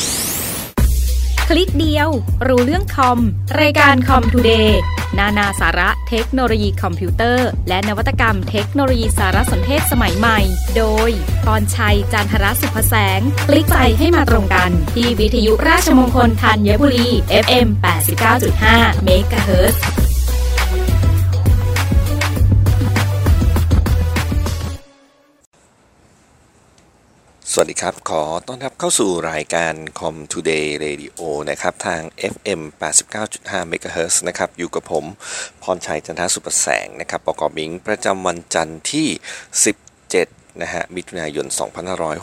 ค ลิกเดียว รู้เรื่องคอม รายการคอมทูเดย์นานาสาระเทคโนโลยีคอมพิวเตอร์ และนวัตกรรมเทคโนโลยีสารสนเทศสมัยใหม่ โดยปอนชัย จันทรสุภแสง คลิกใจให้มาตรงกัน ที่วิทยุราชมงคลธัญบุรี FM 89.5 MHz สวัสดีครับ ขอต้อนรับเข้าสู่รายการ Com Today Radio นะครับ ทาง FM 89.5 MHz นะครับ อยู่กับผม พรชัยจันทสุประแสง นะครับ ประกอบมิงประจำวันจันทร์ที่ 17 นะฮะ มิถุนายน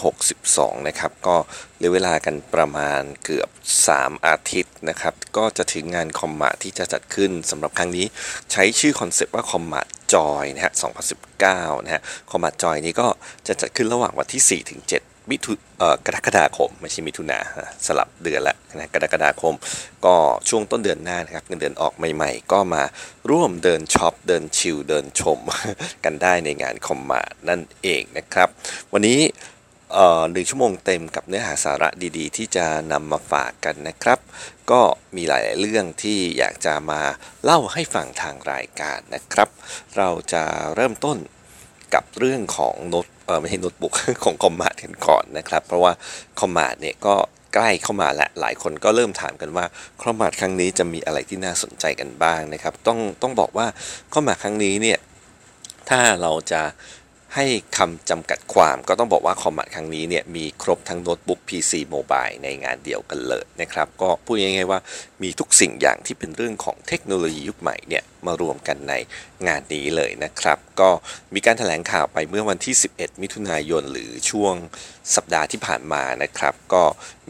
2562 นะครับ ก็เหลือเวลากันประมาณเกือบ 3 อาทิตย์นะครับ ก็จะถึงงานคอมมาที่จะจัดขึ้นสำหรับครั้งนี้ ใช้ชื่อคอนเซปต์ว่าคอมมาจอยนะฮะ 2019 นะฮะ Commart Joy นี้ก็จะจัดขึ้นระหว่างวันที่ 4 ถึง 7 มิถุเอ่อกรกฎาคมไม่ใช่มิถุนาสลับเดือนละนะกรกฎาคม ก็ช่วงต้นเดือนหน้านะครับเงินเดือนออกใหม่ ๆ ก็มาร่วมเดินช็อปเดิน chill เดินชมกันได้ในงาน Commart นั่นเองนะครับ วันนี้หนึ่งชั่วโมงเต็มกับเนื้อหาสาระดีๆ ที่จะนำมาฝากกันนะครับ ก็มีหลายๆเรื่องที่อยากจะมาเล่าให้ฟังทางรายการนะครับ เราจะเริ่มต้นกับเรื่องของโน้ต เออไม่ใช่โน้ตบุ๊กของ Commart กันก่อนนะครับ เพราะว่า Commart เนี่ยก็ใกล้เข้ามาและหลายคนก็เริ่มถามกันว่า Commart ครั้งนี้จะมีอะไรที่น่าสนใจกันบ้างนะครับ ต้องต้องบอกว่า Commart ครั้งนี้เนี่ยถ้าเราจะ ให้คำจำกัดความก็ต้องบอกว่า Commart ครั้งนี้เนี่ยมีครบทั้งโน้ตบุ๊ก PC mobile ในงานเดียวกันเลยนะครับ ก็พูดง่ายๆว่ามีทุกสิ่งอย่างที่เป็นเรื่องของเทคโนโลยียุคใหม่เนี่ยมารวมกันในงานนี้เลยนะครับ ก็มีการแถลงข่าวไปเมื่อวันที่ 11 มิถุนายน หรือช่วงสัปดาห์ที่ผ่านมานะครับ ก็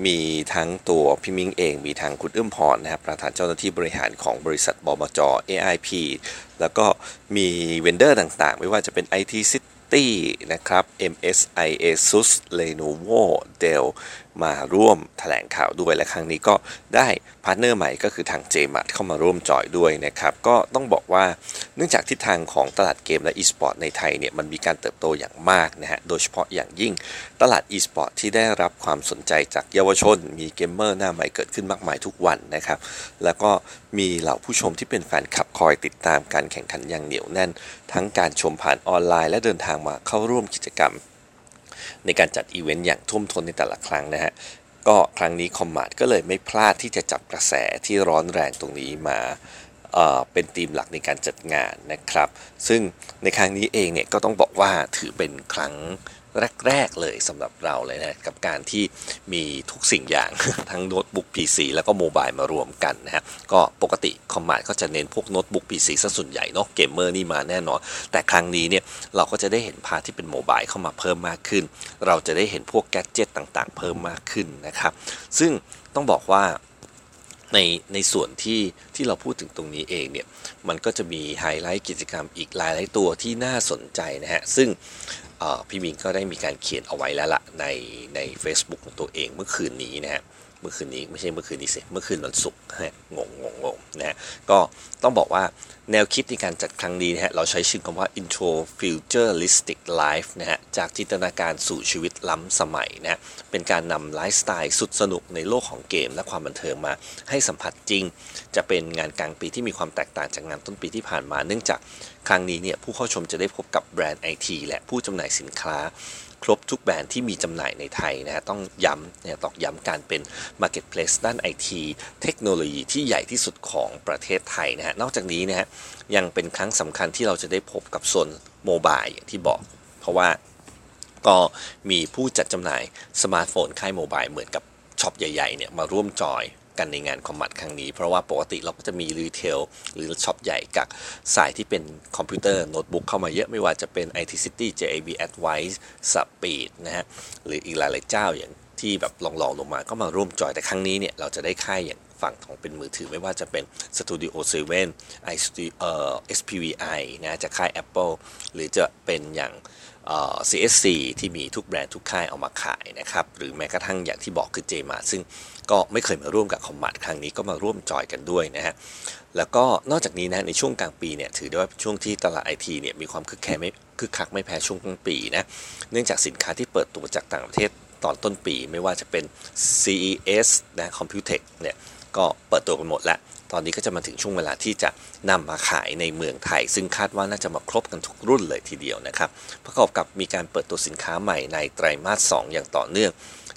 มีทั้งตัวพิมิงเอง มีทางคุณเอื้อมพรนะครับประธานเจ้าหน้าที่บริหารของบริษัทบมจ ARIP แล้วก็มี vendor ต่างๆ ไม่ว่าจะเป็น IT City นะครับ MSI ASUS Lenovo Dell มาร่วมแถลงข่าวด้วยและครั้งนี้ก็ได้ partner ใหม่ก็คือทาง JMart เข้ามาร่วมจอยด้วยนะครับ ก็ต้องบอกว่าเนื่องจากทิศทางของตลาดเกมและ e-sport ในไทยเนี่ยมันมีการเติบโตอย่างมากนะฮะโดยเฉพาะอย่างยิ่งตลาด e-sport ที่ได้รับความสนใจจากเยาวชน มีเกมเมอร์หน้าใหม่เกิดขึ้นมากมายทุกวันนะครับแล้วก็มีเหล่าผู้ชมที่เป็นแฟนคลับคอยติดตามการแข่งขันอย่างเหนียวแน่น ทั้งการชมผ่านออนไลน์ และเดินทางมาเข้าร่วมกิจกรรม ในการจัดอีเวนต์อย่างท่วมท้นในแต่ละครั้งนะฮะก็ครั้งนี้ Commart ก็เลยไม่พลาดที่จะจับกระแสที่ร้อนแรงตรงนี้มาเป็นธีมหลักในการจัดงานนะครับ ซึ่งในครั้งนี้เองเนี่ยก็ต้องบอกว่าถือเป็นครั้ง แรก ๆ เลยสำหรับเราเลยนะกับการที่มีทุกสิ่งอย่างทั้งโน้ตบุ๊ก PC แล้วก็ mobile มารวมกันนะฮะก็ปกติ Commart ก็จะเน้นพวกโน้ตบุ๊ก PC ซะส่วนใหญ่เนาะเกมเมอร์นี่มาแน่นอน แต่ครั้งนี้เนี่ยเราก็จะได้เห็นพาที่เป็นโมบายเข้ามาเพิ่มมากขึ้น เราจะได้เห็นพวกแกจเจตต่างๆ เพิ่มมากขึ้นนะครับซึ่งต้องบอกว่า ในในส่วนที่ที่เราพูดถึงตรงนี้เองเนี่ยมันก็จะมีไฮไลท์กิจกรรมอีกหลายหลายตัวที่น่าสนใจนะฮะ ซึ่งพี่มิงก็ได้มีการเขียนเอาไว้แล้วละในใน Facebook ของตัวเองเมื่อคืนนี้นะฮะ เมื่อคืนนี้ไม่ใช่เมื่อคืนนี้สิเมื่อคืนวันศุกร์งงงงงนะฮะก็ต้องบอกว่าแนวคิดในการจัดครั้งนี้นะฮะเราใช้ชื่อคำว่า intro futuristic life นะฮะจากจินตนาการสู่ชีวิตล้ำสมัยนะเป็นการนำไลฟ์สไตล์สุดสนุกในโลกของเกมและความบันเทิงมา ให้สัมผัสจริง จะเป็นงานกลางปีที่มีความแตกต่างจากงานต้นปีที่ผ่านมา เนื่องจากครั้งนี้เนี่ยผู้เข้าชมจะได้พบกับแบรนด์ไอทีและผู้จำหน่ายสินค้า ครบทุกแบรนด์ที่มีจำหน่ายในไทยนะฮะต้องย้ำเนี่ยตอกย้ำการเป็น Marketplace ด้านไอทีเทคโนโลยีที่ใหญ่ที่สุดของประเทศไทยนะฮะนอกจากนี้นะฮะยังเป็นครั้งสำคัญที่เราจะได้พบกับโซน mobile อย่างที่บอก เพราะว่าก็มีผู้จัดจำหน่ายสมาร์ทโฟนค่าย mobile เหมือนกับช็อปใหญ่ๆเนี่ยมาร่วมจอย กันในงาน Commart ครั้งนี้ เพราะว่าปกติเราก็จะมี retail หรือช็อปใหญ่กับสายที่เป็นคอมพิวเตอร์โน้ตบุ๊กเข้ามาเยอะไม่ว่าจะเป็น IT City JIB Advice Speed นะฮะหรืออีกหลายๆเจ้าอย่างที่แบบลองๆลงมาก็มาร่วมจอยแต่ครั้งนี้เนี่ยเราจะได้ค่ายอย่างฝั่งของเป็นมือถือไม่ว่าจะเป็น Studio 7 i SPVI นะจะค่าย Apple หรือจะเป็นอย่าง CSC ที่มีทุกแบรนด์ทุกค่ายเอามาขายนะครับ หรือแม้กระทั่งอย่างที่บอกคือ JMart ซึ่งก็ไม่เคยมาร่วมกับคอมมาดครั้งนี้ก็มาร่วมจอยกันด้วยนะฮะ แล้วก็นอกจากนี้นะในช่วงกลางปีเนี่ยถือได้ว่าช่วงที่ตลาดไอทีเนี่ยมีความคึกแคไม่คึกคักไม่แพ้ช่วงกลางปีนะ เนื่องจากสินค้าที่เปิดตัวจากต่างประเทศตอนต้นปีไม่ว่าจะเป็น CES นะ Computex เนี่ยก็เปิดตัวกันหมดแล้ว ตอนนี้ก็จะมาถึงช่วงเวลาที่จะนำมาขายในเมืองไทย ซึ่งคาดว่าน่าจะมาครบกันทุกรุ่นเลยทีเดียวนะครับประกอบกับมีการเปิดตัวสินค้าใหม่ในไตรมาส 2 อย่างต่อเนื่อง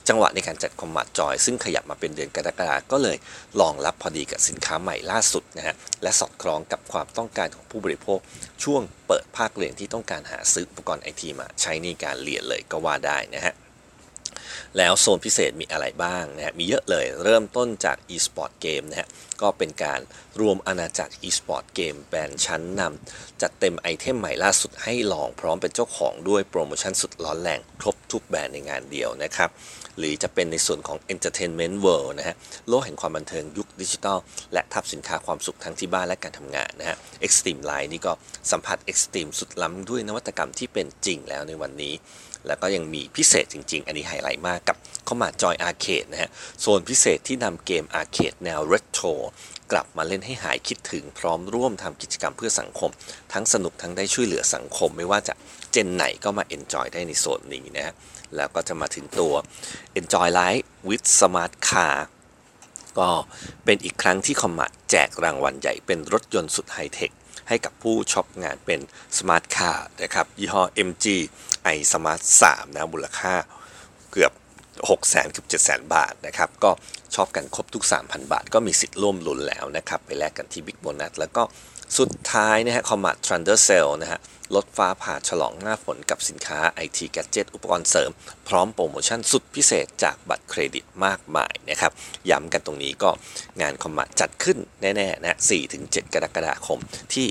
จังหวะในการจัดคอมมาดจอย ซึ่งขยับมาเป็นเดือนกรกฎาก็เลยรองรับพอดีกับสินค้าใหม่ล่าสุดนะฮะและสอดคล้องกับความต้องการของผู้บริโภค ช่วงเปิดภาคเรียนที่ต้องการหาซื้ออุปกรณ์ไอทีมาใช้ในการเรียนเลยก็ว่าได้นะฮะ แล้วโซนพิเศษมีอะไรบ้างนะฮะมีเยอะเลยเริ่มต้นจาก e-sport g เกมนะฮะก็เป็นการรวมอาณาจักร e-sport g เกมแบรนด์ชั้นนำจัดเต็ม item ใหม่ล่าสุดให้ลองพร้อมเป็นเจ้าของด้วยโปรโมชั่นสุดร้อนแรงครบทุกแบรนด์ในงานเดียวนะครับ หรือจะเป็นในส่วนของ Entertainment World นะฮะโลกแห่งความบันเทิงยุคดิจิทัล และทัพสินค้าความสุขทั้งที่บ้านและการทำงานนะฮะ Extreme Line นี่ก็สัมผัส Extreme สุดล้ำด้วยนวัตกรรมที่เป็นจริงแล้วในวันนี้ แล้วก็ยังมีพิเศษจริง ๆ อันนี้ไฮไลท์มากกับเข้ามา Joy Arcade นะฮะโซนพิเศษที่นำเกม arcade แนวเรโทรกลับมาเล่นให้หายคิดถึงพร้อมร่วมทำกิจกรรมเพื่อสังคม ทั้งสนุกทั้งได้ช่วยเหลือสังคม ไม่ว่าจะ gen ไหนก็มา enjoy ได้ในโซนนี้นะฮะ แล้วก็จะมาถึงตัว enjoy life with smart car ก็เป็นอีกครั้งที่ Commart แจกรางวัลใหญ่เป็นรถยนต์สุดไฮเทค ให้กับผู้ช็อปงานเป็น Smart Car นะครับ ยี่ห้อ MG i Smart 3 นะ มูลค่าเกือบ 6 0 0 0 0เกือบ7 0 0 0 0 บาทนะครับ ก็ช็อปกันครบทุก 3,000 บาท ก็มีสิทธิ์ร่วมลุ้นแล้วนะครับ ไปแลกกันที่ Big Bonus แล้วก็ สุดท้ายนะฮะ Commart Thunder Sale นะฮะลดฟ้าผ่าฉลองหน้าฝนกับสินค้า IT g a d g e t อุปกรณ์เสริม พร้อมโปรโมชั่นสุดพิเศษจากบัตรเครดิตมากมายนะครับ ย้ำกันตรงนี้ก็งานคอมมาจัดขึ้นแน่ๆนะ4-7 กรกฎาคมที่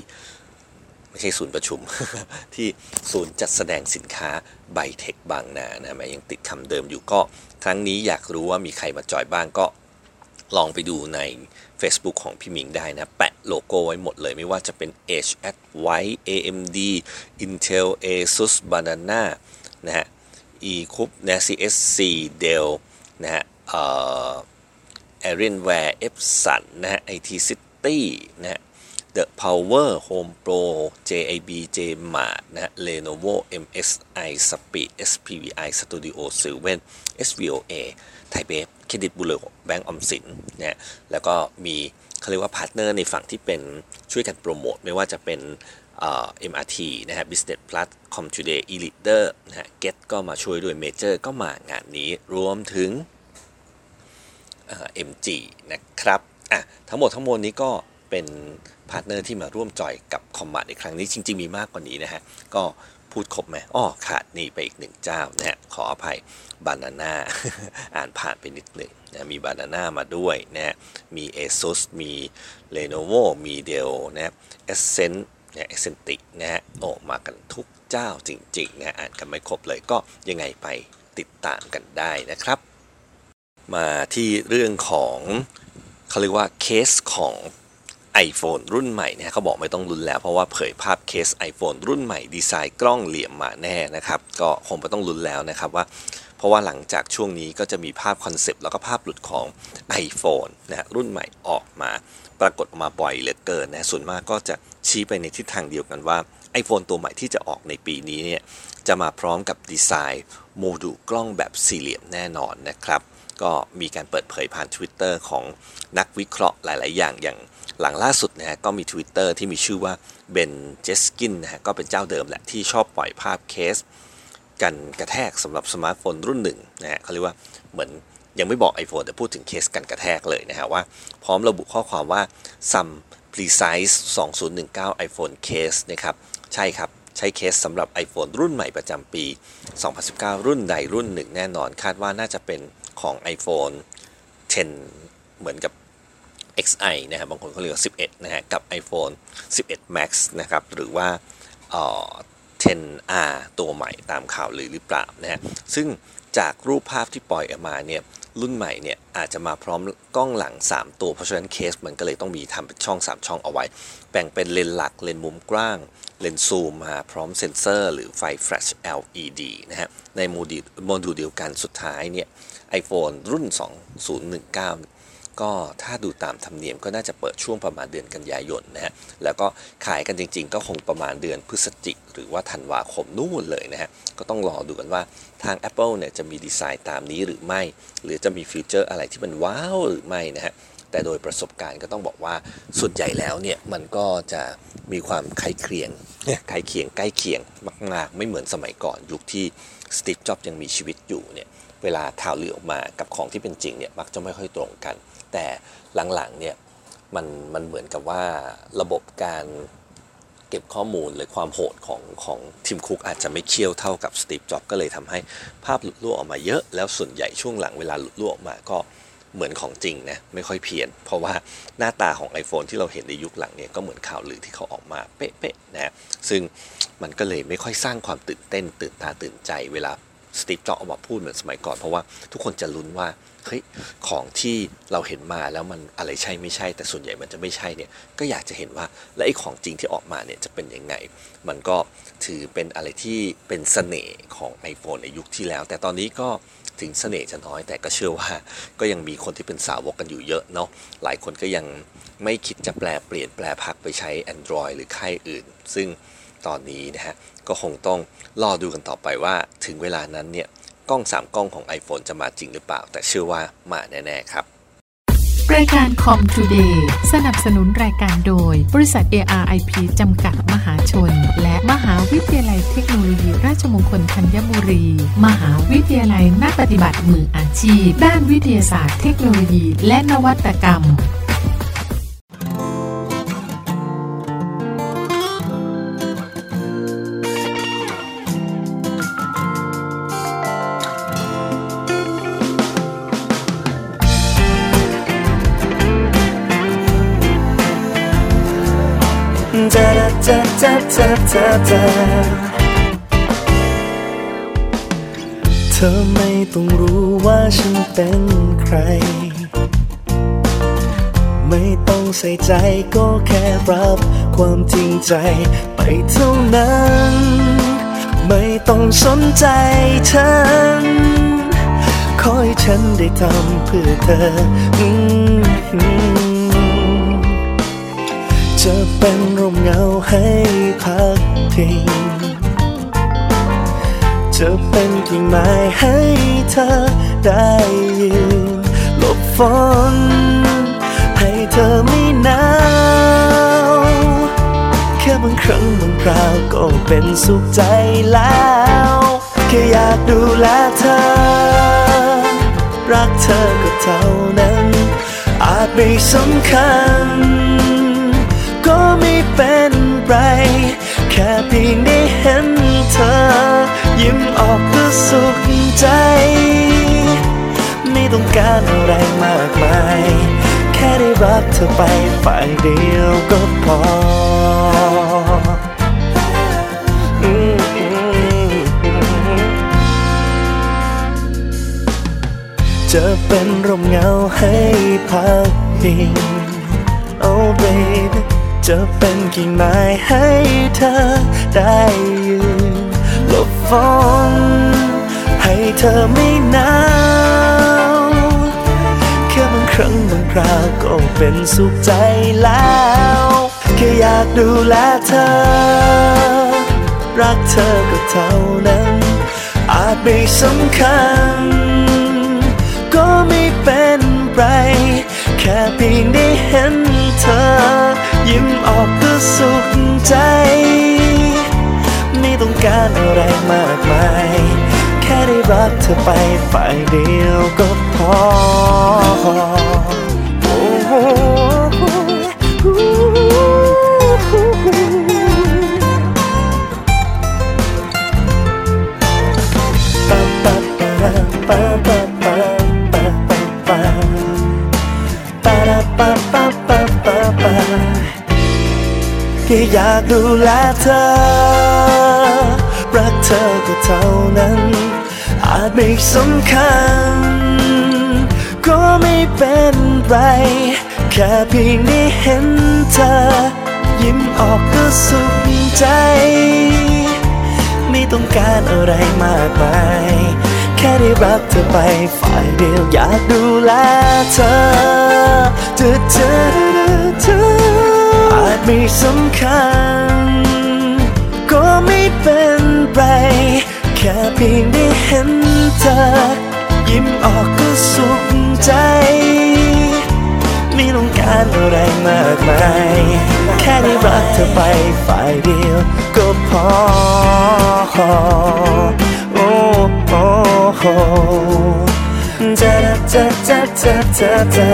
ไม่ใช่ศูนย์ประชุม ที่ศูนย์จัดแสดงสินค้าไบเทคบางนานะแม้ยังติดคำเดิมอยู่ก็ ครั้งนี้อยากรู้ว่ามีใครมาจอยบ้างก็ลองไปดูใน Facebook ของพี่มิงได้นะ แปะโลโก้ไว้หมดเลยไม่ว่าจะเป็น H at White AMD Intel Asus Banana นะฮะ e c u b นะ CSC Dell นะฮะเอ่อ Alienware Epson นะฮะ IT City นะฮะ The Power Home Pro JIB JMart นะฮะ Lenovo MSI Speed SPVI Studio 7 SVOA ไทเบฟเครดิตบุลเลแบงก์ออมสินนะฮะแล้วก็มีเขาเรียกว่า partner ในฝั่งที่เป็นช่วยกันโปรโมท ไม่ว่าจะเป็นเอ่อ MRT นะฮะ Business Plus Com Today e-leader นะฮะ Get ก็มาช่วยด้วย Major ก็มางานนี้รวมถึง MG นะครับอะทั้งหมดทั้งมวลนี้ก็เป็น partner ที่มาร่วม join กับ Commart ในครั้งนี้จริง ๆ มีมากกว่านี้นะฮะ ก็ พูดครบไหมอ้อขาดนี่ไปอีกหนึ่งเจ้านะฮะขออภัยบานาน่าอ่านผ่านไปนิดหนึ่งนะมีบานาน่ามาด้วยนะฮะมี ASUS มี Lenovo มี Dell นะ Essence นะ Essentic นะฮะโอ้มากันทุกเจ้าจริงๆนะอ่านกันไม่ครบเลยก็ยังไงไปติดตามกันได้นะครับ มาที่เรื่องของเขาเรียกว่าเคสของ iPhone รุ่นใหม่เนี่ยเขาบอกไม่ต้องรุนแล้วเพราะว่าเผยภาพเคส iPhone รุ่นใหม่ดีไซน์กล้องเหลี่ยมมาแน่นะครับ ก็คงไม่ต้องรุนแล้วนะครับว่า เพราะว่าหลังจากช่วงนี้ก็จะมีภาพคอนเซปต์แล้วก็ภาพหลุดของ iPhone นะรุ่นใหม่ออกมา ปรากฏออกมาบ่อยเหลือเกินนะส่วนมากก็จะชี้ไปในทิศทางเดียวกันว่า iPhone ตัวใหม่ที่จะออกในปีนี้เนี่ยจะมาพร้อมกับดีไซน์โมดูลกล้องแบบสี่เหลี่ยมแน่นอนนะครับ ก็มีการเปิดเผยผ่าน Twitter ของนักวิเคราะห์หลาย ๆ อย่างอย่าง หลังล่าสุดนะฮะก็มี Twitter ที่มีชื่อว่า Ben Geskin นะฮะก็เป็นเจ้าเดิมแหละที่ชอบปล่อยภาพเคส กันกระแทกสำหรับสมาร์ทโฟนรุ่นหนึ่งนะฮะเขาเรียกว่าเหมือนยังไม่บอก iPhone แต่พูดถึงเคสกันกระแทกเลยนะฮะว่า พร้อมระบุข้อความว่า some precise 2019 iPhone case นะครับ ใช่ครับ ใช้เคสสำหรับ iPhone รุ่นใหม่ประจำปี 2019 รุ่นใดรุ่นหนึ่งแน่นอน คาดว่าน่าจะเป็นของ iPhone 10 เหมือนกับ XI นะครับบางคนเขาเรียกว่า11 นะฮะ กับ iPhone 11 Max นะครับ หรือว่าเอ่อ 10R ตัวใหม่ตามข่าวลือหรือเปล่านะฮะ ซึ่งจากรูปภาพที่ปล่อยออกมาเนี่ยรุ่นใหม่เนี่ยอาจจะมาพร้อมกล้องหลัง 3 ตัว เพราะฉะนั้นเคสมันก็เลยต้องมีทำเป็นช่อง 3 ช่องเอาไว้ แบ่งเป็นเลนส์หลักเลนส์มุมกว้าง เลนส์ซูมมาพร้อมเซ็นเซอร์ หรือไฟแฟลช LED นะฮะในโมดูลโมดูลเดียวกันสุดท้ายเนี่ย iPhone รุ่น 2019 ก็ถ้าดูตามธรรมเนียมก็น่าจะเปิดช่วงประมาณเดือนกันยายนนะฮะ แล้วก็ขายกันจริงๆ ก็คงประมาณเดือนพฤศจิกหรือว่าธันวาคมนู่นเลยนะฮะ ก็ต้องรอดูกันว่าทาง Apple เนี่ยจะมีดีไซน์ตามนี้หรือไม่ หรือจะมีฟีเจอร์อะไรที่มันว้าวหรือไม่นะฮะ แต่โดยประสบการณ์ก็ต้องบอกว่าส่วนใหญ่แล้วเนี่ยมันก็จะมีความคล้ายเคียงคล้ายเคียงใกล้เคียงมาก ๆ ไม่เหมือนสมัยก่อนยุคที่สตีฟ จ็อบยังมีชีวิตอยู่เนี่ยเวลาข่าวลือออกมากับของที่เป็นจริงเนี่ยมักจะไม่ค่อยตรงกัน แต่หลังๆเนี่ยมันมันเหมือนกับว่าระบบการเก็บข้อมูลหรือความโหดของของทีมคุกอาจจะไม่เคี่ยวเท่ากับสตีฟจ็อบก็เลยทำให้ภาพหลุดล่วออกมาเยอะ แล้วส่วนใหญ่ช่วงหลังเวลาหลุดล่วออกมาก็เหมือนของจริงนะไม่ค่อยเพี้ยน เพราะว่าหน้าตาของ iPhone ที่เราเห็นในยุคหลังเนี่ยก็เหมือนข่าวลือที่เขาออกมาเป๊ะๆนะซึ่งมันก็เลยไม่ค่อยสร้างความตื่นเต้นตื่นตาตื่นใจเวลา สตีฟจ็อบออกมาพูดเหมือนสมัยก่อน เพราะว่าทุกคนจะลุ้นว่าเฮ้ยของที่เราเห็นมาแล้วมันอะไรใช่ไม่ใช่ แต่ส่วนใหญ่มันจะไม่ใช่เนี่ยก็อยากจะเห็นว่าและไอ้ของจริงที่ออกมาเนี่ยจะเป็นยังไง มันก็ถือเป็นอะไรที่เป็นเสน่ห์ของ iPhone ในยุคที่แล้ว แต่ตอนนี้ก็ถึงเสน่ห์จะน้อย แต่ก็เชื่อว่าก็ยังมีคนที่เป็นสาวกกันอยู่เยอะเนาะหลายคนก็ยังไม่คิดจะแปรเปลี่ยนแปรพักตร์ไปใช้ Android หรือค่ายอื่น ซึ่ง ตอนนี้นะฮะ ก็คงต้องรอดูกันต่อไปว่าถึงเวลานั้นเนี่ย กล้อง 3 กล้องของ iPhone จะมาจริงหรือเปล่า แต่เชื่อว่ามาแน่ ๆ ครับรายการ Comtoday สนับสนุนรายการโดย บริษัท ARIP จำกัดมหาชน และมหาวิทยาลัยเทคโนโลยี ราชมงคลธัญบุรี มหาวิทยาลัยนักปฏิบัติมืออาชีพ ด้านวิทยาศาสตร์เทคโนโลยี และนวัตกรรม จะจะจะจะจะเธอไม่ต้องรู้ว่าฉันเป็นใคร ไม่ต้องใส่ใจก็แค่รับความจริงใจไปเท่านั้น ไม่ต้องสนใจฉันขอให้ฉันได้ทำเพื่อเธอ จะเป็นร่มเงาให้พักพิงจะเป็นกิ่งไม้ให้เธอได้ยืนหลบฝนให้เธอไม่หนาวแค่บางครั้งบางคราวก็เป็นสุขใจแล้วแค่อยากดูแลเธอ รักเธอก็เท่านั้น อาจไม่สำคัญ เป็นไร แค่เพียงได้เห็นเธอ ยิ้มออกก็สุขใจ ไม่ต้องการอะไรมากมาย แค่ได้รักเธอไปฝ่ายเดียวก็พอจะเป็นร่มเงาให้พักพิง Oh baby จะเป็นกิ่งไม้ให้เธอได้ยืนหลบฝนให้เธอไม่หนาวแค่บางครั้งบางคราวก็เป็นสุขใจแล้วแค่อยากดูแลเธอ รักเธอก็เท่านั้น อาจไม่สำคัญ ก็ไม่เป็นไร แค่เพียงได้เห็นเธอ ยิ้มออกก็สุขใจ ไม่ต้องการอะไรมากมาย แค่ได้รักเธอไปฝ่ายเดียวก็พอ อยากดูแลเธอ รักเธอก็เท่านั้น อาจไม่สำคัญ ก็ไม่เป็นไร แค่เพียงได้เห็นเธอ ยิ้มออกก็สุขใจ ไม่ต้องการอะไรมากมายแค่ได้รักเธอไปฝ่ายเดียวอยากดูแลเธอเธอเธอเธอ อาจไม่สำคัญ ก็ไม่เป็นไร แค่เพียงได้เห็นเธอ ยิ้มออกก็สุขใจ ไม่ต้องการอะไรมากมาย แค่ได้รักเธอไปฝ่ายเดียว ก็พอ โอ้โอ้โอจะจะจะจะจะจะ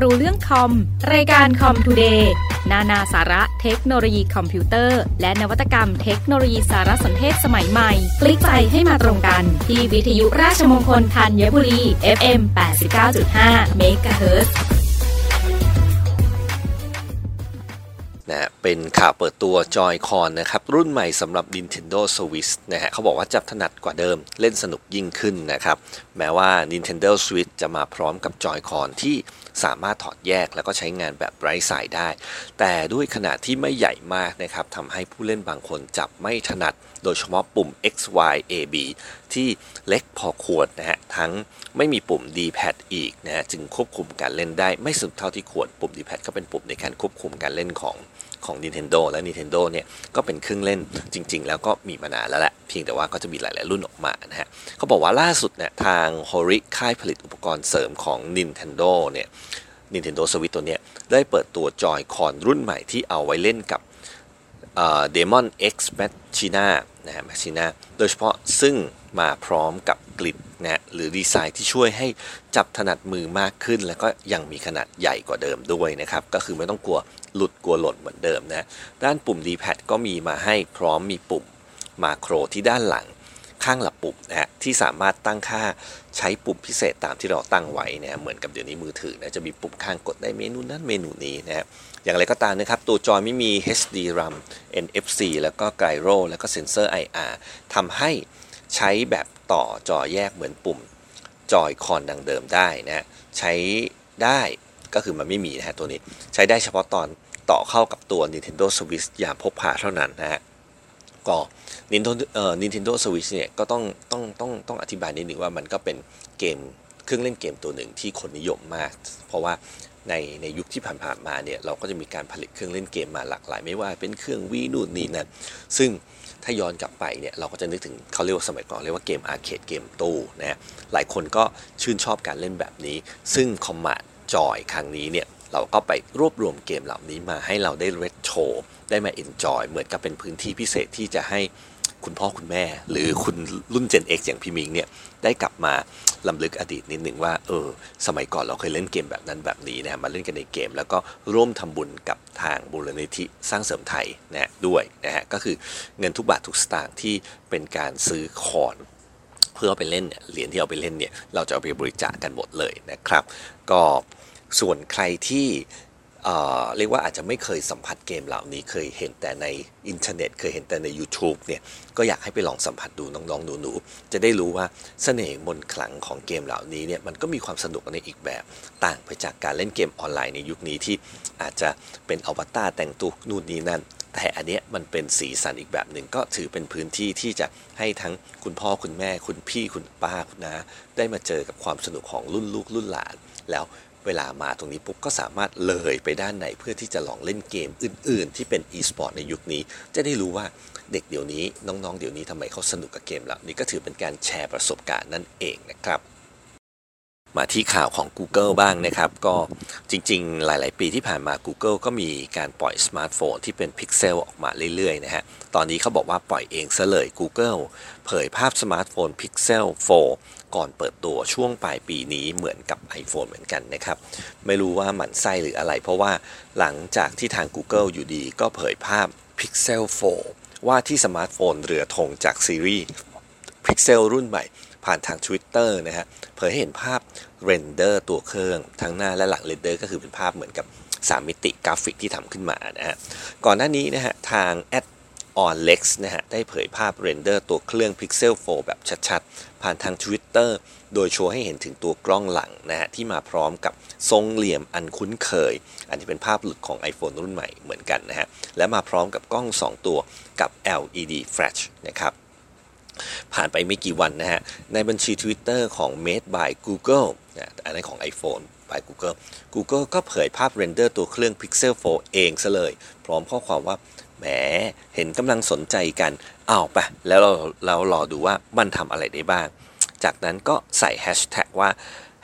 รู้เรื่องคอม รายการคอมทูเดย์นานาสาระเทคโนโลยีคอมพิวเตอร์ และนวัตกรรมเทคโนโลยีสารสนเทศสมัยใหม่ คลิกไปให้มาตรงกัน ที่วิทยุราชมงคลธัญบุรี FM 89.5เเป็นข่าวเปิดตัว Joy-Con นะครับ รุ่นใหม่สำหรับ Nintendo Switch นะฮะเขาบอกว่าจับถนัดกว่าเดิมเล่นสนุกยิ่งขึ้นนะครับ แม้ว่า Nintendo Switch จะมาพร้อมกับ Joy-Con ที่สามารถถอดแยกแล้วก็ใช้งานแบบไร้สายได้ แต่ด้วยขนาดที่ไม่ใหญ่มากนะครับทำให้ผู้เล่นบางคนจับไม่ถนัด โดยเฉพาะปุ่ม X Y A B ที่เล็กพอควรนะฮะ ทั้งไม่มีปุ่ม D-pad อีกนะฮะ จึงควบคุมการเล่นได้ไม่สุดเท่าที่ควร ปุ่ม D-pad ก็เป็นปุ่มในการควบคุมการเล่นของ ของ Nintendo และ Nintendo เนี่ยก็เป็นเครื่องเล่นจริง ๆ แล้วก็มีมานานแล้วแหละเพียงแต่ว่าก็จะมีหลาย ๆ รุ่นออกมานะฮะเขาบอกว่าล่าสุดเนี่ยทาง Hori ค่ายผลิตอุปกรณ์เสริมของ Nintendo เนี่ย Nintendo Switch ตัวเนี้ยได้เปิดตัว Joy-Con รุ่นใหม่ที่เอาไว้เล่นกับเดมอน X Machina นะฮะ Machina โดยเฉพาะซึ่งมาพร้อมกับกริด นะหรือดีไซน์ที่ช่วยให้จับถนัดมือมากขึ้น แล้วก็ยังมีขนาดใหญ่กว่าเดิมด้วยนะครับ ก็คือไม่ต้องกลัวหลุดกลัวหล่นเหมือนเดิมนะด้านปุ่ม D-pad ก็มีมาให้พร้อมมีปุ่มมาโครที่ด้านหลังข้างหลับปุ่มนะฮะที่สามารถตั้งค่าใช้ปุ่มพิเศษตามที่เราตั้งไว้นะเหมือนกับเดี๋ยวนี้มือถือนะจะมีปุ่มข้างกดได้เมนูนั้นเมนูนี้นะฮะอย่างไรก็ตามนะครับ ตัวจอยไม่มี HD RAM NFC แล้วก็ไกโรแล้วก็เซ็นเซอร์ IR ทำให้ใช้แบบ ต่อจอแยกเหมือนปุ่มจอยคอนดังเดิมได้นะฮะใช้ได้ก็คือมันไม่มีนะฮะตัวนี้ใช้ได้เฉพาะตอนต่อเข้ากับตัว Nintendo Switch ยามพกพาเท่านั้นนะฮะก็ Nintendo เอ่อ Nintendo Switch เนี่ยก็ต้องต้องต้องต้องอธิบายนิดหนึ่งว่ามันก็เป็นเกมเครื่องเล่นเกมตัวหนึ่งที่คนนิยมมาก เพราะว่าในในยุคที่ผ่านๆมาเนี่ยเราก็จะมีการผลิตเครื่องเล่นเกมมาหลากหลาย ไม่ว่าเป็นเครื่องวีนู่นนี่นั่นซึ่ง ถ้าย้อนกลับไปเนี่ยเราก็จะนึกถึงเขาเรียกว่าสมัยก่อนเรียกว่าเกมอาร์เคดเกมตู้นะฮะหลายคนก็ชื่นชอบการเล่นแบบนี้ ซึ่ง Commart Joy ครั้งนี้เนี่ยเราก็ไปรวบรวมเกมเหล่านี้มาให้เราได้เรทโชว์ได้มา enjoy เหมือนกับเป็นพื้นที่พิเศษที่จะให้คุณพ่อคุณแม่ หรือคุณรุ่น Gen X อย่างพี่มิงเนี่ยได้กลับมา รำลึกอดีตนิดหนึ่งว่าเออสมัยก่อนเราเคยเล่นเกมแบบนั้นแบบนี้นะมาเล่นกันในเกม แล้วก็ร่วมทำบุญกับทางมูลนิธิสร้างเสริมไทยนะด้วยนะฮะก็คือเงินทุกบาททุกสตางค์ที่เป็นการซื้อคอนเพื่อเอาไปเล่นเนี่ยเหรียญที่เอาไปเล่นเนี่ยเราจะเอาไปบริจาคกันหมดเลยนะครับ ก็ส่วนใครที่ เรียกว่าอาจจะไม่เคยสัมผัสเกมเหล่านี้เคยเห็นแต่ในอินเทอร์เน็ต เคยเห็นแต่ใน YouTube เนี่ยก็อยากให้ไปลองสัมผัสดูน้องๆหนูๆจะได้รู้ว่าเสน่ห์มนขลังของเกมเหล่านี้เนี่ยมันก็มีความสนุกในอีกแบบ ต่างไปจากการเล่นเกมออนไลน์ในยุคนี้ที่อาจจะเป็นอวตารแต่งตัวนู่นนี่นั่น แต่อันเนี้ยมันเป็นสีสันอีกแบบหนึ่งก็ถือเป็นพื้นที่ที่จะให้ทั้งคุณพ่อคุณแม่ คุณพี่คุณป้าคุณน้าได้มาเจอกับความสนุกของรุ่นลูกรุ่นหลานแล้ว เวลามาตรงนี้ปุ๊บก็สามารถเลยไปด้านไหนเพื่อที่จะลองเล่นเกมอื่น ๆ ที่เป็น e-sport ในยุคนี้ จะได้รู้ว่าเด็กเดี๋ยวนี้น้องๆ เดี๋ยวนี้ทำไมเขาสนุกกับเกมเหล่านี้ก็ถือเป็นการแชร์ประสบการณ์นั่นเองนะครับมาที่ข่าวของ Google บ้างนะครับ ก็จริงๆ หลาย ๆ ปีที่ผ่านมา Google ก็มีการปล่อยสมาร์ทโฟนที่เป็นพิกเซลออกมาเรื่อย ๆ นะฮะ ตอนนี้เขาบอกว่าปล่อยเองซะเลย Google เผยภาพสมาร์ทโฟน Pixel 4 ก่อนเปิดตัวช่วงปลายปีนี้เหมือนกับ iPhone เหมือนกันนะครับ ไม่รู้ว่าหมั่นไส้หรืออะไร เพราะว่าหลังจากที่ทาง Google อยู่ดีก็เผยภาพ Pixel 4 ว่าที่สมาร์ทโฟนเรือธงจากซีรีส์ Pixel รุ่นใหม่ผ่านทาง Twitter นะฮะเผยให้เห็นภาพเรนเดอร์ตัวเครื่องทั้งหน้าและหลังเรนเดอร์ก็คือเป็นภาพเหมือนกับ 3 มิติกราฟิกที่ทำขึ้นมานะฮะก่อนหน้านี้นะฮะทาง OnLeaks นะฮะได้เผยภาพเรนเดอร์ตัวเครื่อง Pixel 4 แบบชัดๆ ผ่านทาง Twitter โดยโชว์ให้เห็นถึงตัวกล้องหลังนะฮะที่มาพร้อมกับทรงเหลี่ยมอันคุ้นเคย อันนี้เป็นภาพหลุดของ iPhone รุ่นใหม่เหมือนกันนะฮะและมาพร้อมกับกล้อง 2 ตัวกับ LED flash นะครับผ่านไปไม่กี่วันนะฮะ ในบัญชี Twitter ของ Made by Google นะอันนี้ของ iPhone by Google Google ก็เผยภาพเรนเดอร์ตัวเครื่อง Pixel 4 เองซะเลย พร้อมข้อความว่า แหมเห็นกำลังสนใจกันเอาไปแล้วเราเรารอดูว่ามันทำอะไรได้บ้าง จากนั้นก็ใส่แฮชแท็กว่า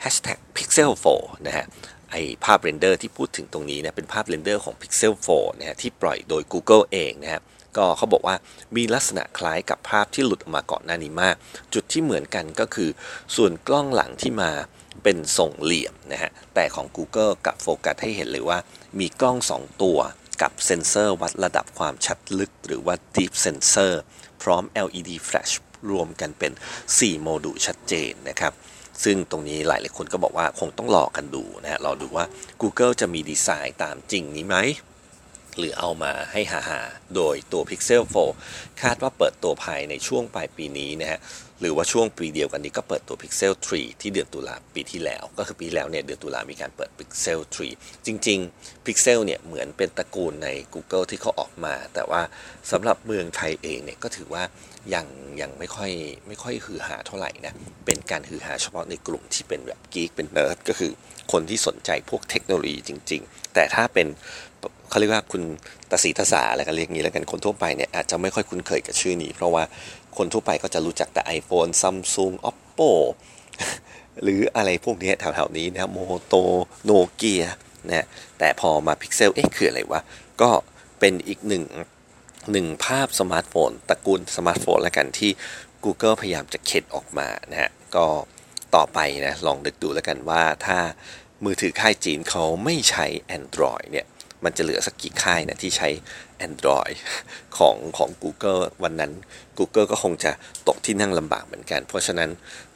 hashtag pixel 4นะฮะไอภาพเรนเดอร์ที่พูดถึงตรงนี้เนี่ยเป็นภาพเรนเดอร์ของ Pixel 4นะฮะที่ปล่อยโดย Google เองนะฮะก็เขาบอกว่ามีลักษณะคล้ายกับภาพที่หลุดออกมาก่อนหน้านี้มาก จุดที่เหมือนกันก็คือ ส่วนกล้องหลังที่มาเป็นทรงเหลี่ยมนะฮะแต่ของ Google กับโฟกัสให้เห็นเลยว่ามีกล้อง 2 ตัว กับเซนเซอร์วัดระดับความชัดลึกหรือว่า Deep Sensor พร้อม LED Flash รวมกันเป็น 4 โมดูลชัดเจนนะครับ ซึ่งตรงนี้หลายหลายคนก็บอกว่าคงต้องรอกันดูนะฮะรอดูว่า Google จะมีดีไซน์ตามจริงนี้ไหม หรือเอามาให้หาหาโดยตัว Pixel 4 คาดว่าเปิดตัวภายในช่วงปลายปีนี้นะฮะ หรือว่าช่วงปีเดียวกันนี้ก็เปิดตัว Pixel 3 ที่เดือนตุลาปีที่แล้ว ก็คือปีแล้วเนี่ยเดือนตุลามีการเปิด Pixel 3 จริง ๆ Pixel เนี่ยเหมือนเป็นตระกูลใน Google ที่เขาออกมา แต่ว่าสำหรับเมืองไทยเองเนี่ยก็ถือว่ายังยังไม่ค่อยไม่ค่อยฮือหาเท่าไหร่นะ เป็นการฮือหาเฉพาะในกลุ่มที่เป็นแบบกีกเป็นเนิร์ดก็คือคนที่สนใจพวกเทคโนโลยีจริง ๆ แต่ถ้าเป็นเขาเรียกว่าคุณตาสีตาสาอะไรกันเรียกงี้แล้วกันคนทั่วไปเนี่ยอาจจะไม่ค่อยคุ้นเคยกับชื่อนี้ เพราะว่า คนทั่วไปก็จะรู้จักแต่ iPhone Samsung Oppo หรืออะไรพวกนี้แถวๆนี้นะครับ Moto Nokia นะแต่พอมา Pixel เอ๊ะคืออะไรวะ ก็เป็นอีกหนึ่งหนึ่งภาพสมาร์ทโฟนตระกูลสมาร์ทโฟนแล้วกันที่ Google พยายามจะเข็นออกมานะฮะก็ต่อไปนะ ลองนึกดูแล้วกันว่าถ้ามือถือค่ายจีนเขาไม่ใช้ Android เนี่ย มันจะเหลือสักกี่ค่ายนะที่ใช้ Android ของของ Google วันนั้น Google ก็คงจะตกที่นั่งลำบากเหมือนกัน เพราะฉะนั้น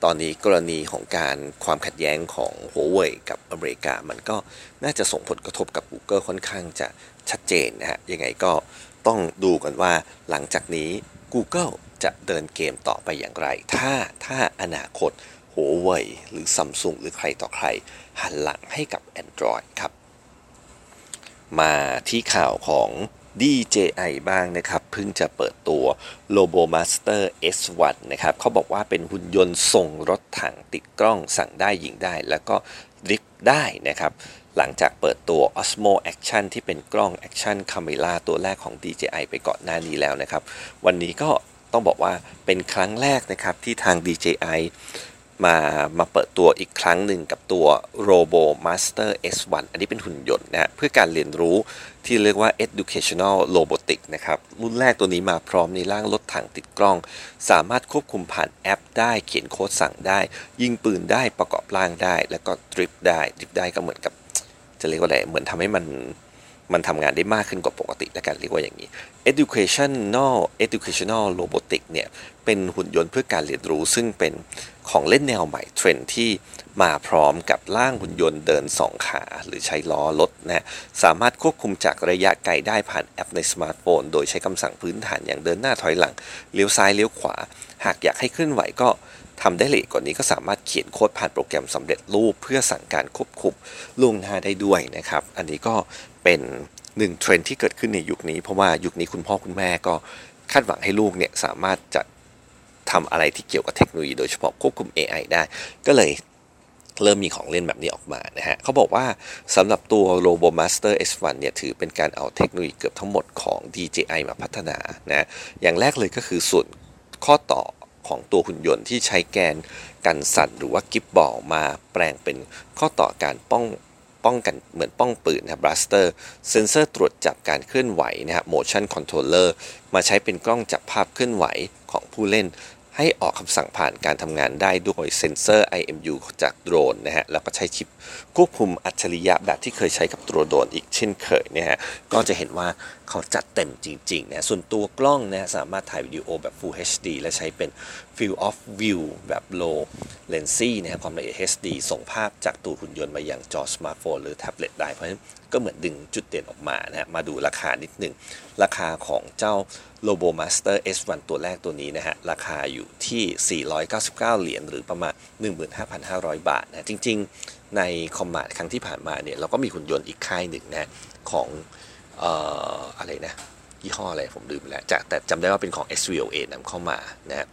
ตอนนี้กรณีของการความขัดแย้งของ Huawei กับอเมริกา มันก็น่าจะส่งผลกระทบกับ Google ค่อนข้างจะชัดเจนนะฮะ ยังไงก็ต้องดูกันว่าหลังจากนี้ Google จะเดินเกมต่อไปอย่างไร ถ้าถ้าอนาคต Huawei หรือ Samsung หรือใครต่อใคร หันหลังให้กับ Android ครับ มาที่ข่าวของ DJI บ้างนะครับ เพิ่งจะเปิดตัว Robomaster S1 นะครับเขาบอกว่าเป็นหุ่นยนต์ส่งรถถังติดกล้องสั่งได้ยิงได้ แล้วก็ดริฟได้นะครับ หลังจากเปิดตัว Osmo Action ที่เป็นกล้อง Action Camera ตัวแรกของ DJI ไปก่อนหน้านี้แล้วนะครับ วันนี้ก็ต้องบอกว่าเป็นครั้งแรกนะครับที่ทาง DJI มามาเปิดตัวอีกครั้งหนึ่งกับตัว Robo Master S1 อันนี้เป็นหุ่นยนต์นะฮะเพื่อการเรียนรู้ที่เรียกว่า educational robotic นะครับรุ่นแรกตัวนี้มาพร้อมในร่างรถถังติดกล้อง สามารถควบคุมผ่านแอปได้เขียนโค้ดสั่งได้ ยิงปืนได้ประกอบร่างได้ แล้วก็ดริฟได้ดริฟได้ก็เหมือนกับจะเรียกว่าอะไรเหมือนทำให้มัน มันทำงานได้มากขึ้นกว่าปกติแล้วกันเรียกว่าอย่างนี้ educational educational robotic เนี่ยเป็นหุ่นยนต์เพื่อการเรียนรู้ ซึ่งเป็นของเล่นแนวใหม่เทรนด์ที่มาพร้อมกับร่างหุ่นยนต์เดินสองขา หรือใช้ล้อรถนะสามารถควบคุมจากระยะไกลได้ผ่านแอปในสมาร์ทโฟน โดยใช้คำสั่งพื้นฐานอย่างเดินหน้าถอยหลังเลี้ยวซ้ายเลี้ยวขวา หากอยากให้เคลื่อนไหวก็ทำได้ละเอียดกว่านี้ก็สามารถเขียนโค้ดผ่านโปรแกรมสำเร็จรูป เพื่อสั่งการควบคุมล่วงหน้าได้ด้วยนะครับ อันนี้ก็ เป็นหนึ่งเทรนที่เกิดขึ้นในยุคนี้ เพราะว่ายุคนี้คุณพ่อคุณแม่ก็คาดหวังให้ลูกเนี่ยสามารถจะทำอะไรที่เกี่ยวกับเทคโนโลยีโดยเฉพาะควบคุม AI ได้ ก็เลยเริ่มมีของเล่นแบบนี้ออกมานะฮะเขาบอกว่าสำหรับตัว Robo Master S1 เนี่ยถือเป็นการเอาเทคโนโลยีเกือบทั้งหมดของ DJI มาพัฒนานะอย่างแรกเลยก็คือส่วนข้อต่อของตัวหุ่นยนต์ที่ใช้แกนกันสั่นหรือว่ากิบบอลมาแปลงเป็นข้อต่อการป้อง ป้องกันเหมือนป้องปืนนะบลัสเตอร์เซนเซอร์ตรวจจับการเคลื่อนไหวนะครับ motion controller มาใช้เป็นกล้องจับภาพเคลื่อนไหวของผู้เล่น ให้ออกคำสั่งผ่านการทำงานได้ด้วยเซนเซอร์ IMU จากโดรนนะฮะ แล้วก็ใช้ชิปควบคุมอัจฉริยะแบบที่เคยใช้กับตัวโดรนอีกเช่นเคยนะฮะ ก็จะเห็นว่าเขาจัดเต็มจริงๆนะส่วนตัวกล้องนะสามารถถ่ายวิดีโอแบบ Full HD และใช้เป็น Field of View แบบ Low Latency นะฮะความละเอียด HD ส่งภาพจากตัวหุ่นยนต์มายังจอสมาร์ทโฟนหรือแท็บเล็ตได้ เพราะฉะนั้นก็เหมือนดึงจุดเด่นออกมานะฮะ มาดูราคานิดหนึ่งราคาของเจ้า Robo Master S1 ตัวแรกตัวนี้นะฮะ ราคาอยู่ที่ 499 เหรียญหรือประมาณ 15,500 บาทนะจริง ๆ ในคอมมาดครั้งที่ผ่านมาเนี่ย เราก็มีหุ่นยนต์อีกค่ายหนึ่งนะของเอ่ออะไรนะ ยี่ห้ออะไรผมลืมแล้วจากแต่จำได้ว่าเป็นของ SVOA นำเข้ามานะ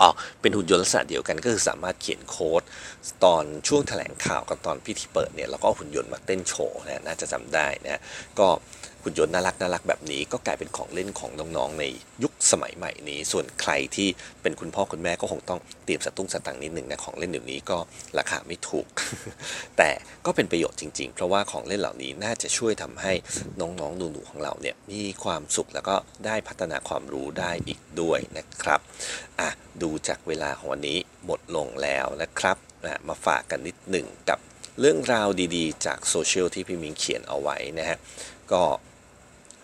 อ๋อเป็นหุ่นยนต์ลักษณะเดียวกันก็คือสามารถเขียนโค้ด ตอนช่วงแถลงข่าวกับตอนพิธีเปิดเนี่ยแล้วก็หุ่นยนต์มาเต้นโชว์นะน่าจะจำได้นะก็ หุ่นยนต์น่ารักน่ารักแบบนี้ก็กลายเป็นของเล่นของน้องๆในยุคสมัยใหม่นี้ ส่วนใครที่เป็นคุณพ่อคุณแม่ก็คงต้องเตรียมสตุ้งสตังนิดหนึ่งนะของเล่นเดี๋ยวนี้ก็ราคาไม่ถูก แต่ก็เป็นประโยชน์จริงๆ เพราะว่าของเล่นเหล่านี้น่าจะช่วยทำให้น้องๆหนูๆของเราเนี่ยมีความสุขแล้วก็ได้พัฒนาความรู้ได้อีกด้วยนะครับอะดูจากเวลาของวันนี้หมดลงแล้วนะครับนะมาฝากกันนิดหนึ่งกับเรื่องราวดีๆ จากโซเชียลที่พี่มิงเขียนเอาไว้นะฮะก็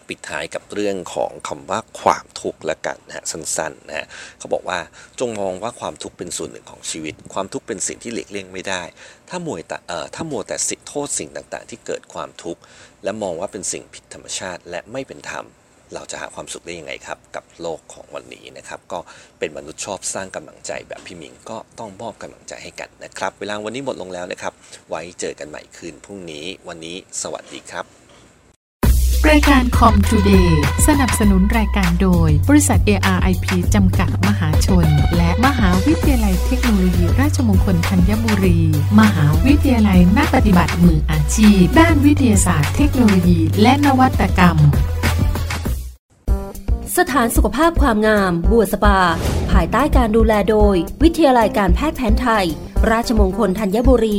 ปิดท้ายกับเรื่องของคำว่าความทุกข์ละกันนะฮะสั้นๆนะฮะเขาบอกว่าจงมองว่าความทุกข์เป็นส่วนหนึ่งของชีวิต ความทุกข์เป็นสิ่งที่หลีกเลี่ยงไม่ได้ ถ้ามัวแต่เอ่อถ้ามัวแต่สิโทษสิ่งต่างๆ ที่เกิดความทุกข์และมองว่าเป็นสิ่งผิดธรรมชาติ และไม่เป็นธรรมเราจะหาความสุขได้ยังไงครับ กับโลกของวันนี้นะครับ ก็เป็นมนุษย์ชอบสร้างกำลังใจแบบพี่มิงก็ต้องมอบกำลังใจให้กันนะครับ เวลาวันนี้หมดลงแล้วนะครับ ไว้เจอกันใหม่คืนพรุ่งนี้วันนี้สวัสดีครับ รายการคอมทูเดย์สนับสนุนรายการโดย บริษัท ARIP จำกัดมหาชน และมหาวิทยาลัยเทคโนโลยี ราชมงคลธัญบุรี มหาวิทยาลัยนักปฏิบัติมืออาชีพ ด้านวิทยาศาสตร์เทคโนโลยี และนวัตกรรม สถานสุขภาพความงาม บัวสปา ภายใต้การดูแลโดย วิทยาลัยการแพทย์แผนไทย ราชมงคลธัญบุรี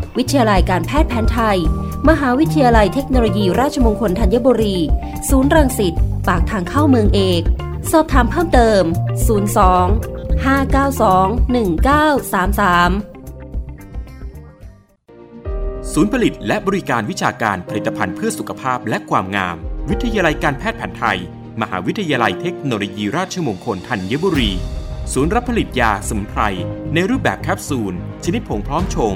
วิทยาลัยการแพทย์แผนไทย มหาวิทยาลัยเทคโนโลยีราชมงคลธัญบุรี ศูนย์รังสิต ปากทางเข้าเมืองเอก สอบถามเพิ่มเติม 02 592 1933ศูนย์ผลิตและบริการวิชาการผลิตภัณฑ์เพื่อสุขภาพและความงาม วิทยาลัยการแพทย์แผนไทย มหาวิทยาลัยเทคโนโลยีราชมงคลธัญบุรี ศูนย์รับผลิตยาสมุนไพรในรูปแบบแคปซูล ชนิดผงพร้อมชง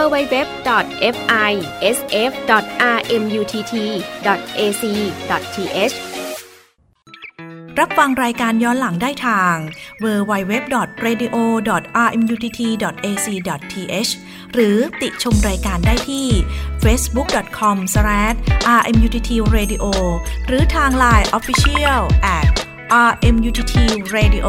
www.fisf.rmutt.ac.th รับฟังรายการย้อนหลังได้ทาง www.radio.rmutt.ac.th หรือติชมรายการได้ที่ facebook.com/rmuttradio หรือทาง Line Official at rmuttradio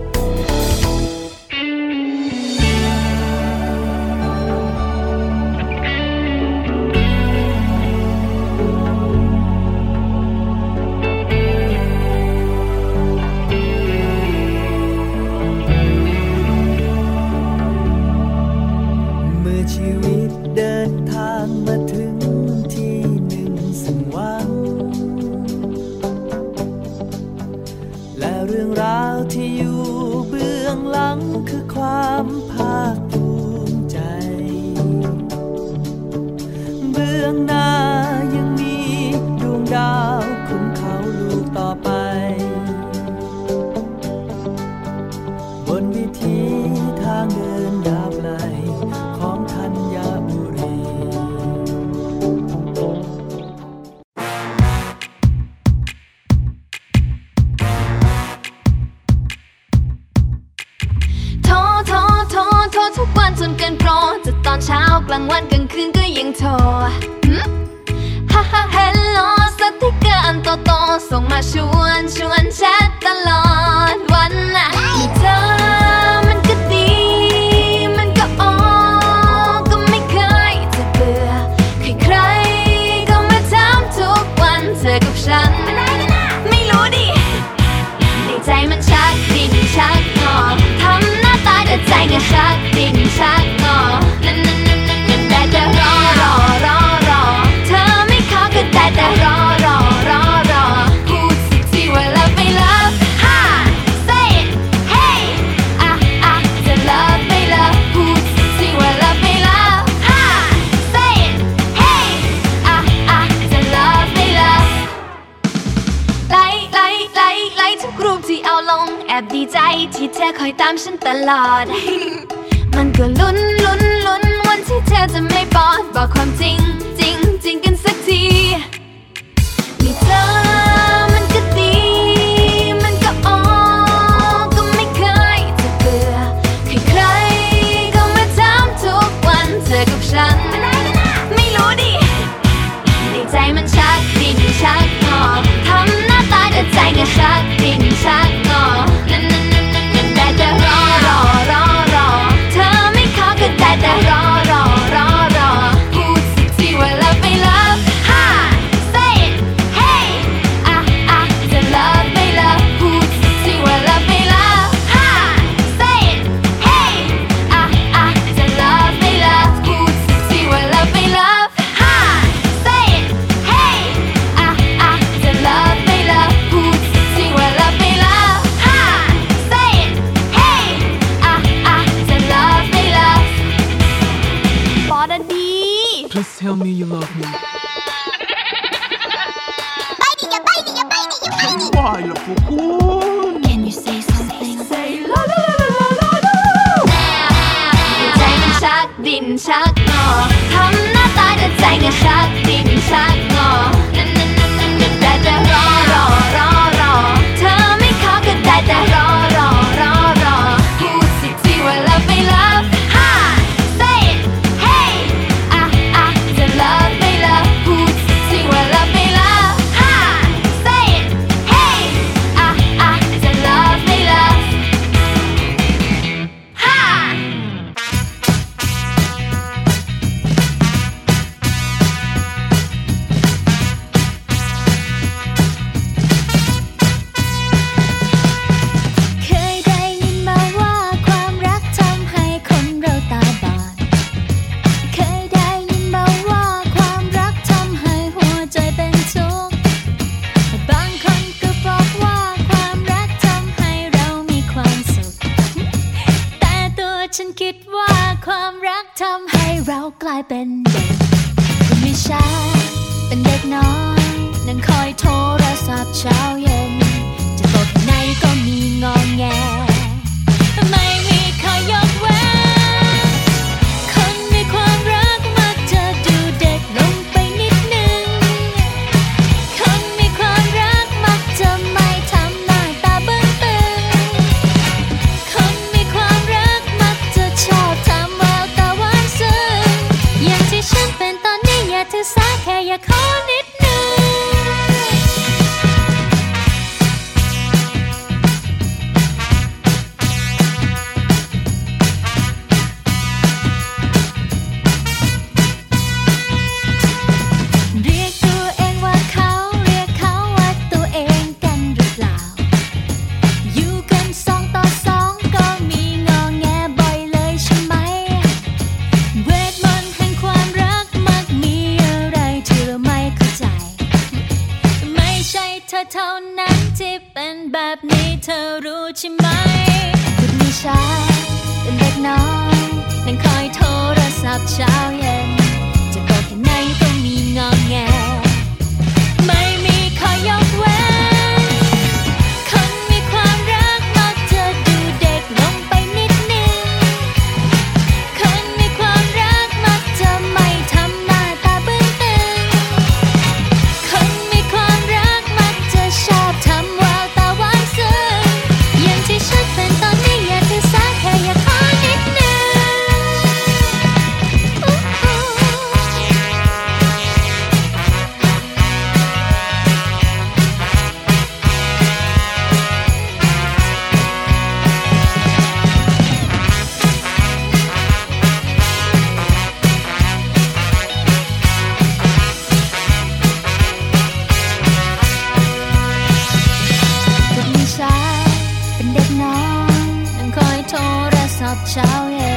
า แาแรศัพ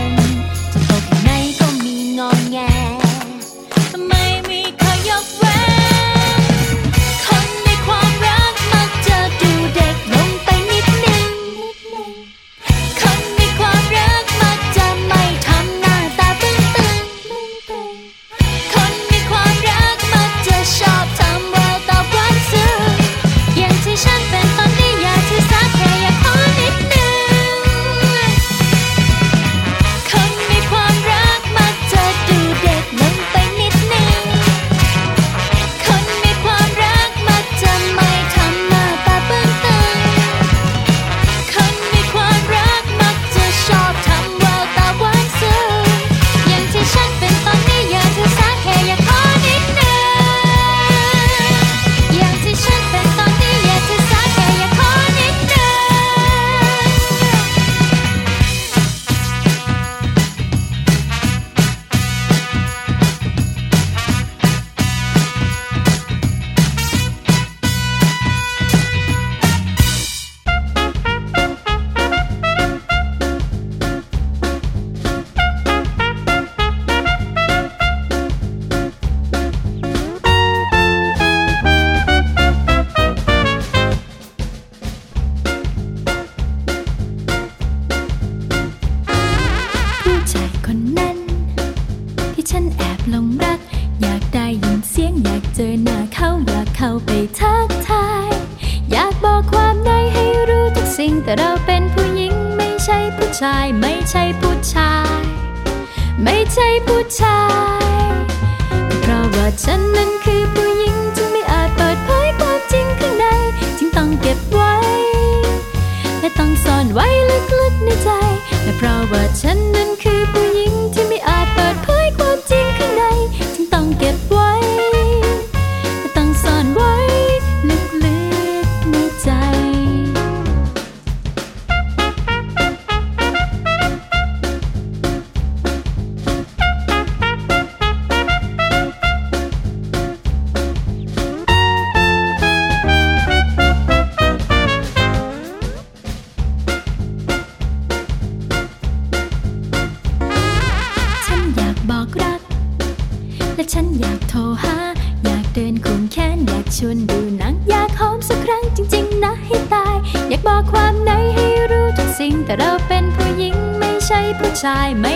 ไปทักทาย อยากบอกความในให้รู้ทุกสิ่งแต่เราเป็นผู้หญิงไม่ใช่ผู้ชาย ไม่ใช่ผู้ชาย ไม่ใช่ผู้ชาย เพราะว่าฉันนั้นคือผู้หญิงจึงไม่อาจเปิดเผยความจริงข้างในจึงต้องเก็บไว้ และต้องซ่อนไว้ลึกๆในใจและเพราะว่าฉัน ช่ผู้ชายไม่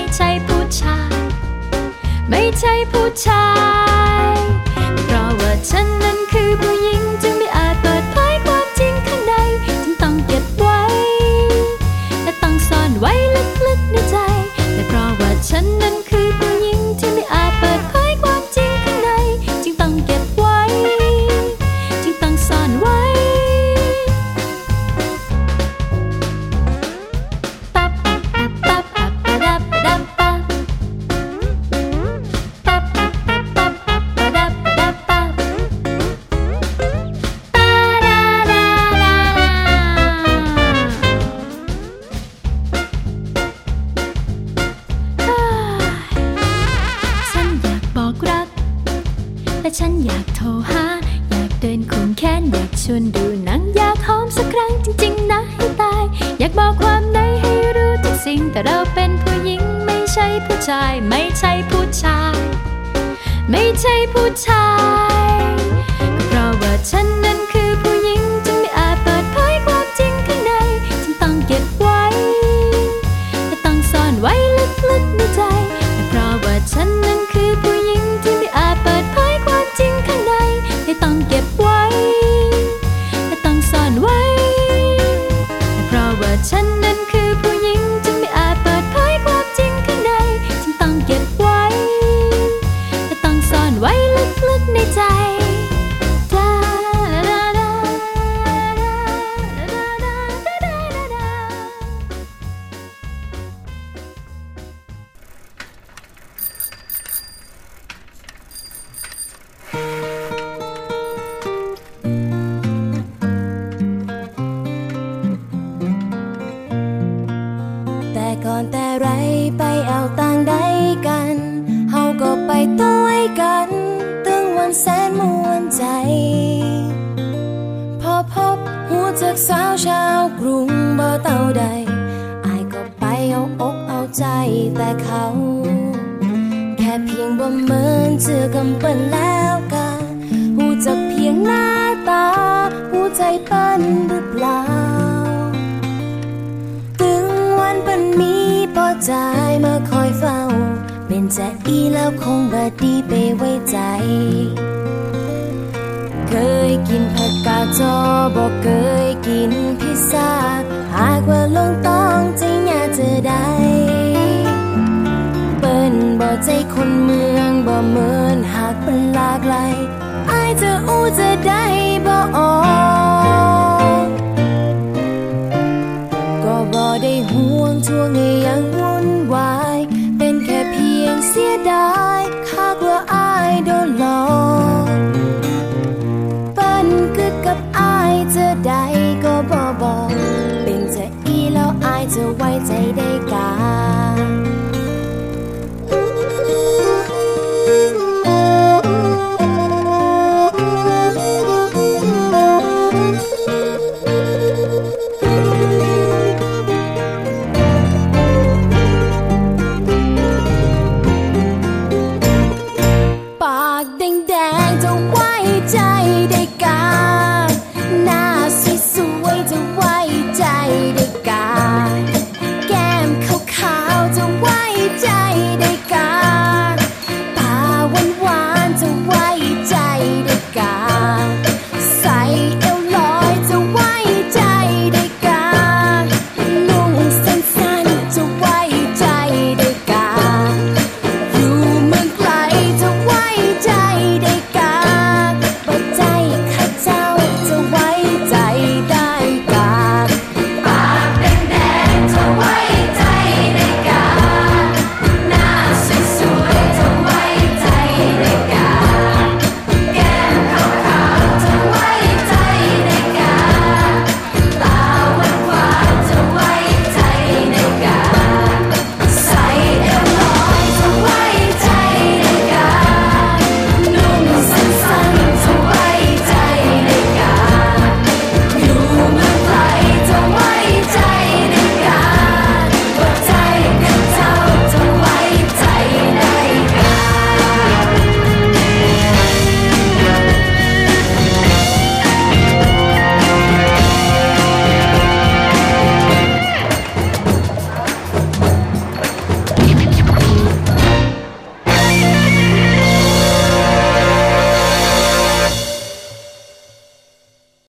อนแต่ไรไปเอาต่างใดกันเฮาก็ไปต้วยกัน ตึงวันแสนมวนใจ พอพบหูจากสาวชาวกรุงบ่เต่าใดอายก็ไปเอาอกเอาใจแต่เขา แค่เพียงบ่เหมือนเจอกำเปิ้นแล้วกันหูจากเพียงหน้าตาหูใจเปิ้นหรือเปล่า ใจมาคอยเฝ้า เป็นใจอีแล้วคงบ่ดีไปไว้ใจ เคยกินผักกาดจอบอกเคยกินพิซซ่า หากว่าลงต้องใจอยากจะได้เปิ้นบ่ใจคนเมืองบ่เหมือนหากเป็นลากหลายอายจะอู้จะได้บ่ออกก็บ่ได้ห่วงช่วงยัง ยงเสียดายคากลัวอายโดนหลอกเป็นกึดกับอายจะได้ก็บอบอก เป็นจะอีแล้วอายจะไว้ใจได้กา